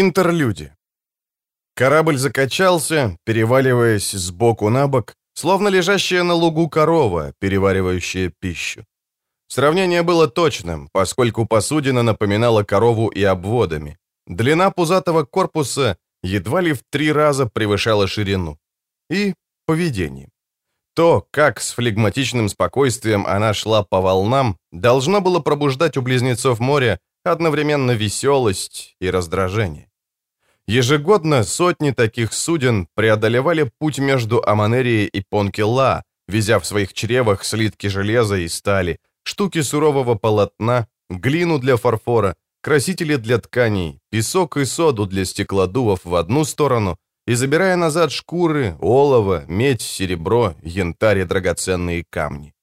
Интерлюди. Корабль закачался, переваливаясь с боку на бок, словно лежащая на лугу корова, переваривающая пищу. Сравнение было точным, поскольку посудина напоминала корову и обводами. Длина пузатого корпуса едва ли в три раза превышала ширину. И поведение. То, как с флегматичным спокойствием она шла по волнам, должно было пробуждать у близнецов моря одновременно веселость и раздражение. Ежегодно сотни таких суден преодолевали путь между Аманерией и Понкелла, везя в своих чревах слитки железа и стали, штуки сурового полотна, глину для фарфора, красители для тканей, песок и соду для стеклодувов в одну сторону и забирая назад шкуры, олово, медь, серебро, янтарь и драгоценные камни.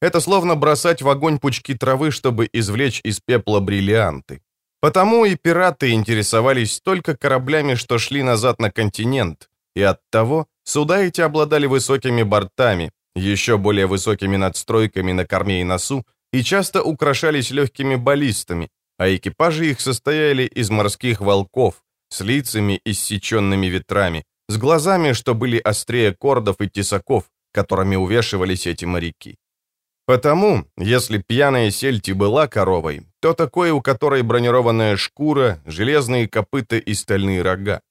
Это словно бросать в огонь пучки травы, чтобы извлечь из пепла бриллианты. Потому и пираты интересовались только кораблями, что шли назад на континент, и оттого суда эти обладали высокими бортами, еще более высокими надстройками на корме и носу, и часто украшались легкими баллистами, а экипажи их состояли из морских волков, с лицами, иссеченными ветрами, с глазами, что были острее кордов и тесаков, которыми увешивались эти моряки. Потому, если пьяная сельти была коровой, то такой, у которой бронированная шкура, железные копыта и стальные рога.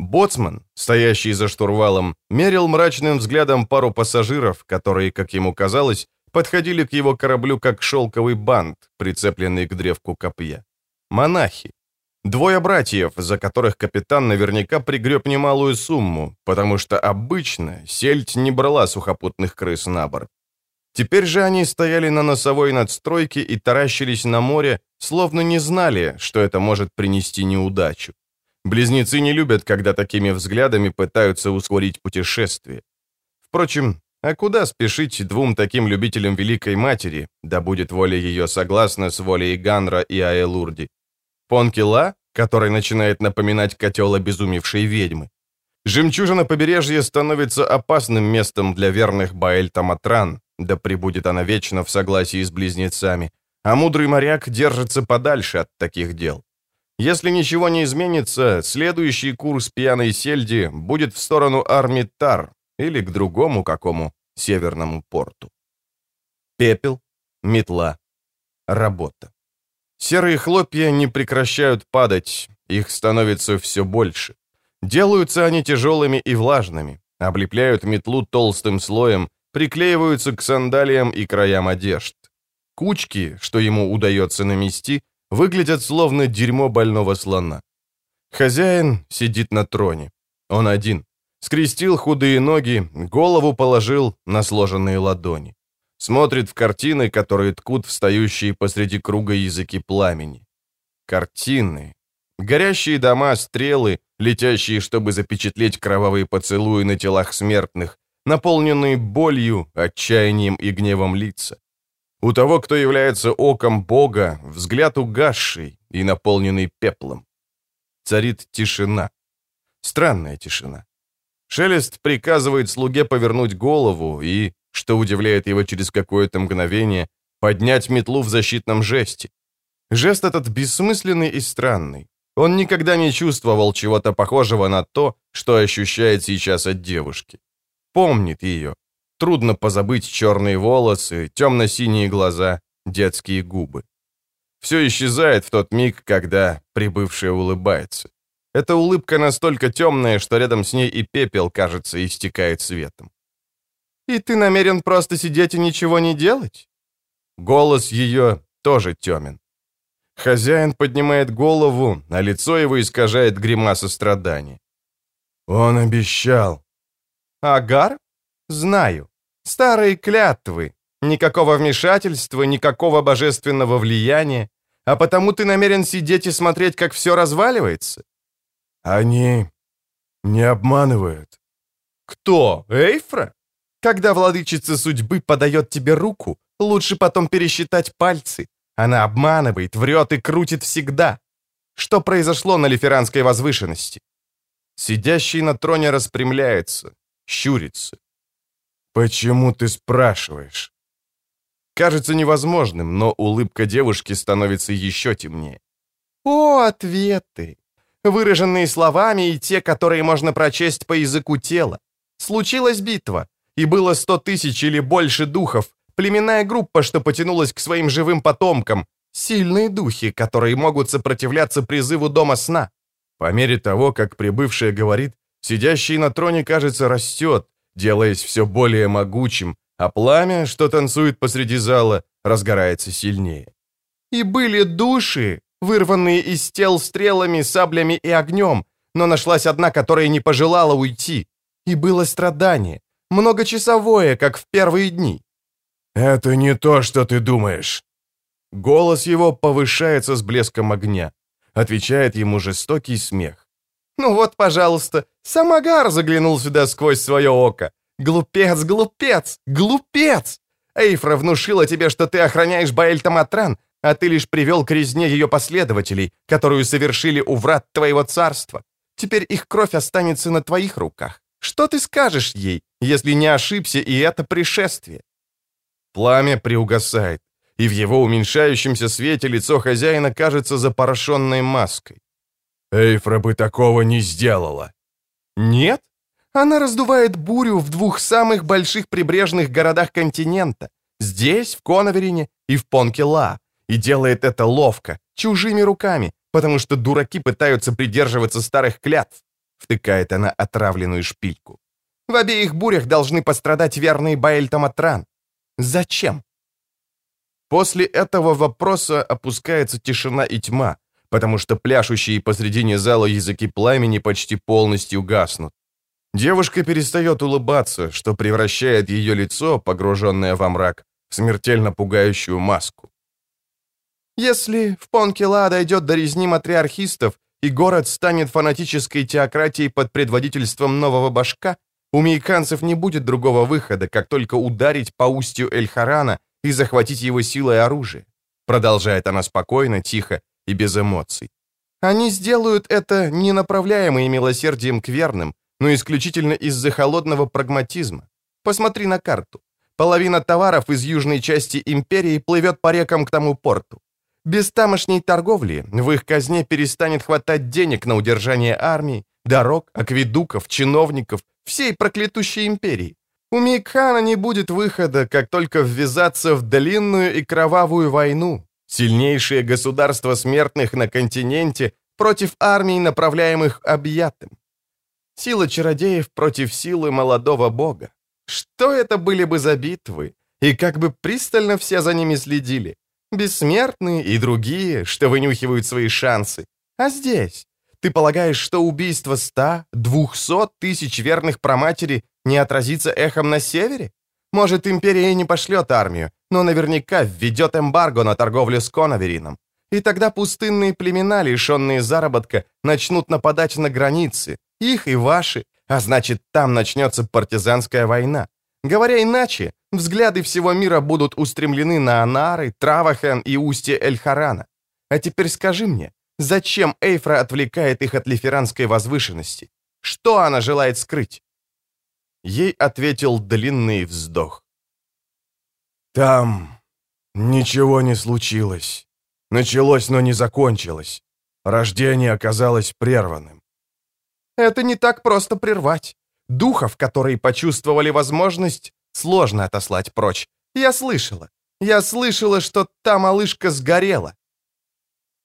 Боцман, стоящий за штурвалом, мерил мрачным взглядом пару пассажиров, которые, как ему казалось, подходили к его кораблю как шелковый бант, прицепленный к древку копья. Монахи. Двое братьев, за которых капитан наверняка пригреб немалую сумму, потому что обычно сельдь не брала сухопутных крыс на борт. Теперь же они стояли на носовой надстройке и таращились на море, словно не знали, что это может принести неудачу. Близнецы не любят, когда такими взглядами пытаются ускорить путешествие. Впрочем, а куда спешить двум таким любителям Великой Матери, да будет воля ее согласна с волей Ганра и Аэлурди? Понкила, который начинает напоминать котел обезумевшей ведьмы. Жемчужина побережья становится опасным местом для верных Баэль-Таматран, да пребудет она вечно в согласии с близнецами, а мудрый моряк держится подальше от таких дел. Если ничего не изменится, следующий курс пьяной сельди будет в сторону Армитар или к другому какому северному порту. Пепел, метла, работа. Серые хлопья не прекращают падать, их становится все больше. Делаются они тяжелыми и влажными, облепляют метлу толстым слоем, приклеиваются к сандалиям и краям одежд. Кучки, что ему удается намести, выглядят словно дерьмо больного слона. Хозяин сидит на троне. Он один. Скрестил худые ноги, голову положил на сложенные ладони. Смотрит в картины, которые ткут встающие посреди круга языки пламени. Картины. Горящие дома, стрелы, летящие, чтобы запечатлеть кровавые поцелуи на телах смертных, наполненные болью, отчаянием и гневом лица. У того, кто является оком Бога, взгляд угасший и наполненный пеплом. Царит тишина. Странная тишина. Шелест приказывает слуге повернуть голову и, что удивляет его через какое-то мгновение, поднять метлу в защитном жесте. Жест этот бессмысленный и странный. Он никогда не чувствовал чего-то похожего на то, что ощущает сейчас от девушки помнит ее. Трудно позабыть черные волосы, темно-синие глаза, детские губы. Все исчезает в тот миг, когда прибывшая улыбается. Эта улыбка настолько темная, что рядом с ней и пепел, кажется, истекает светом. «И ты намерен просто сидеть и ничего не делать?» Голос ее тоже темен. Хозяин поднимает голову, а лицо его искажает гримаса страдания. «Он обещал», Агар? Знаю. Старые клятвы. Никакого вмешательства, никакого божественного влияния. А потому ты намерен сидеть и смотреть, как все разваливается? Они не обманывают. Кто? Эйфра? Когда владычица судьбы подает тебе руку, лучше потом пересчитать пальцы. Она обманывает, врет и крутит всегда. Что произошло на Лиферанской возвышенности? Сидящий на троне распрямляется, щурится. «Почему ты спрашиваешь?» Кажется невозможным, но улыбка девушки становится еще темнее. «О, ответы! выраженные словами и те, которые можно прочесть по языку тела. Случилась битва, и было сто тысяч или больше духов, племенная группа, что потянулась к своим живым потомкам, сильные духи, которые могут сопротивляться призыву дома сна. По мере того, как прибывшая говорит, сидящий на троне, кажется, растет, делаясь все более могучим, а пламя, что танцует посреди зала, разгорается сильнее. И были души, вырванные из тел стрелами, саблями и огнем, но нашлась одна, которая не пожелала уйти. И было страдание, многочасовое, как в первые дни. «Это не то, что ты думаешь». Голос его повышается с блеском огня. Отвечает ему жестокий смех. «Ну вот, пожалуйста, Самагар заглянул сюда сквозь свое око. Глупец, глупец, глупец! Эйфра внушила тебе, что ты охраняешь Баэль Таматран, а ты лишь привел к резне ее последователей, которую совершили у врат твоего царства. Теперь их кровь останется на твоих руках. Что ты скажешь ей, если не ошибся и это пришествие?» Пламя приугасает, и в его уменьшающемся свете лицо хозяина кажется запорошенной маской. «Эйфра бы такого не сделала». «Нет? Она раздувает бурю в двух самых больших прибрежных городах континента, здесь, в Коноверине и в Понкела, и делает это ловко, чужими руками, потому что дураки пытаются придерживаться старых клятв. Втыкает она отравленную шпильку. В обеих бурях должны пострадать верные Баэль-Таматран. Зачем? После этого вопроса опускается тишина и тьма, потому что пляшущие посредине зала языки пламени почти полностью гаснут. Девушка перестает улыбаться, что превращает ее лицо, погруженное во мрак, в смертельно пугающую маску. Если в Понкела дойдет до резни матриархистов, и город станет фанатической теократией под предводительством нового башка, у мейканцев не будет другого выхода, как только ударить по устью Эльхарана и захватить его силой оружия. Продолжает она спокойно, тихо и без эмоций. Они сделают это не направляемые милосердием к верным, но исключительно из-за холодного прагматизма. Посмотри на карту. Половина товаров из южной части империи плывет по рекам к тому порту. Без тамошней торговли в их казне перестанет хватать денег на удержание армии, дорог, акведуков, чиновников, всей проклятущей империи. У Мейкхана не будет выхода, как только ввязаться в длинную и кровавую войну. Сильнейшее государство смертных на континенте против армий, направляемых объятым. Сила чародеев против силы молодого бога. Что это были бы за битвы? И как бы пристально все за ними следили. Бессмертные и другие, что вынюхивают свои шансы. А здесь? Ты полагаешь, что убийство ста, двухсот тысяч верных проматери не отразится эхом на севере? Может, империя и не пошлет армию, но наверняка введет эмбарго на торговлю с Коноверином. И тогда пустынные племена, лишенные заработка, начнут нападать на границы, их и ваши, а значит, там начнется партизанская война. Говоря иначе, взгляды всего мира будут устремлены на Анары, Травахен и устье Эльхарана. А теперь скажи мне, зачем Эйфра отвлекает их от лиферанской возвышенности? Что она желает скрыть? Ей ответил длинный вздох. «Там ничего не случилось. Началось, но не закончилось. Рождение оказалось прерванным». «Это не так просто прервать. Духов, которые почувствовали возможность, сложно отослать прочь. Я слышала. Я слышала, что та малышка сгорела.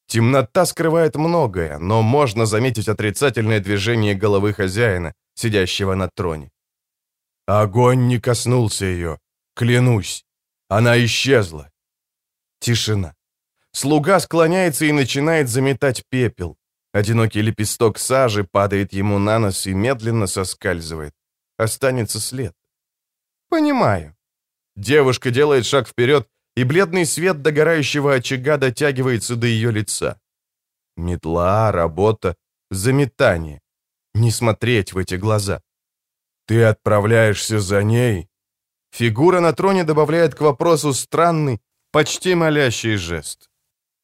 Темнота скрывает многое, но можно заметить отрицательное движение головы хозяина, сидящего на троне. Огонь не коснулся ее, клянусь. Она исчезла. Тишина. Слуга склоняется и начинает заметать пепел. Одинокий лепесток сажи падает ему на нос и медленно соскальзывает. Останется след. Понимаю. Девушка делает шаг вперед, и бледный свет догорающего очага дотягивается до ее лица. Метла, работа, заметание. Не смотреть в эти глаза. «Ты отправляешься за ней?» Фигура на троне добавляет к вопросу странный, почти молящий жест.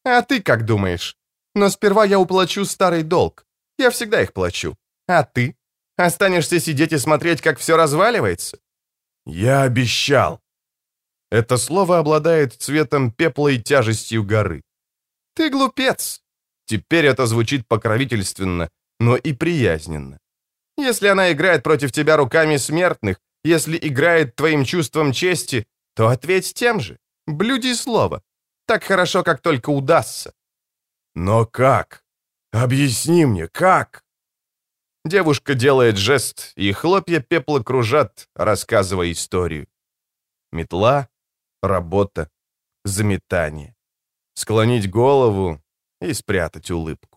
«А ты как думаешь?» Но сперва я уплачу старый долг. Я всегда их плачу. А ты? Останешься сидеть и смотреть, как все разваливается?» «Я обещал». Это слово обладает цветом пепла и тяжестью горы. «Ты глупец. Теперь это звучит покровительственно, но и приязненно. Если она играет против тебя руками смертных, если играет твоим чувством чести, то ответь тем же. Блюди слово. Так хорошо, как только удастся. Но как? Объясни мне, как? Девушка делает жест, и хлопья пепла кружат, рассказывая историю. Метла, работа, заметание. Склонить голову и спрятать улыбку.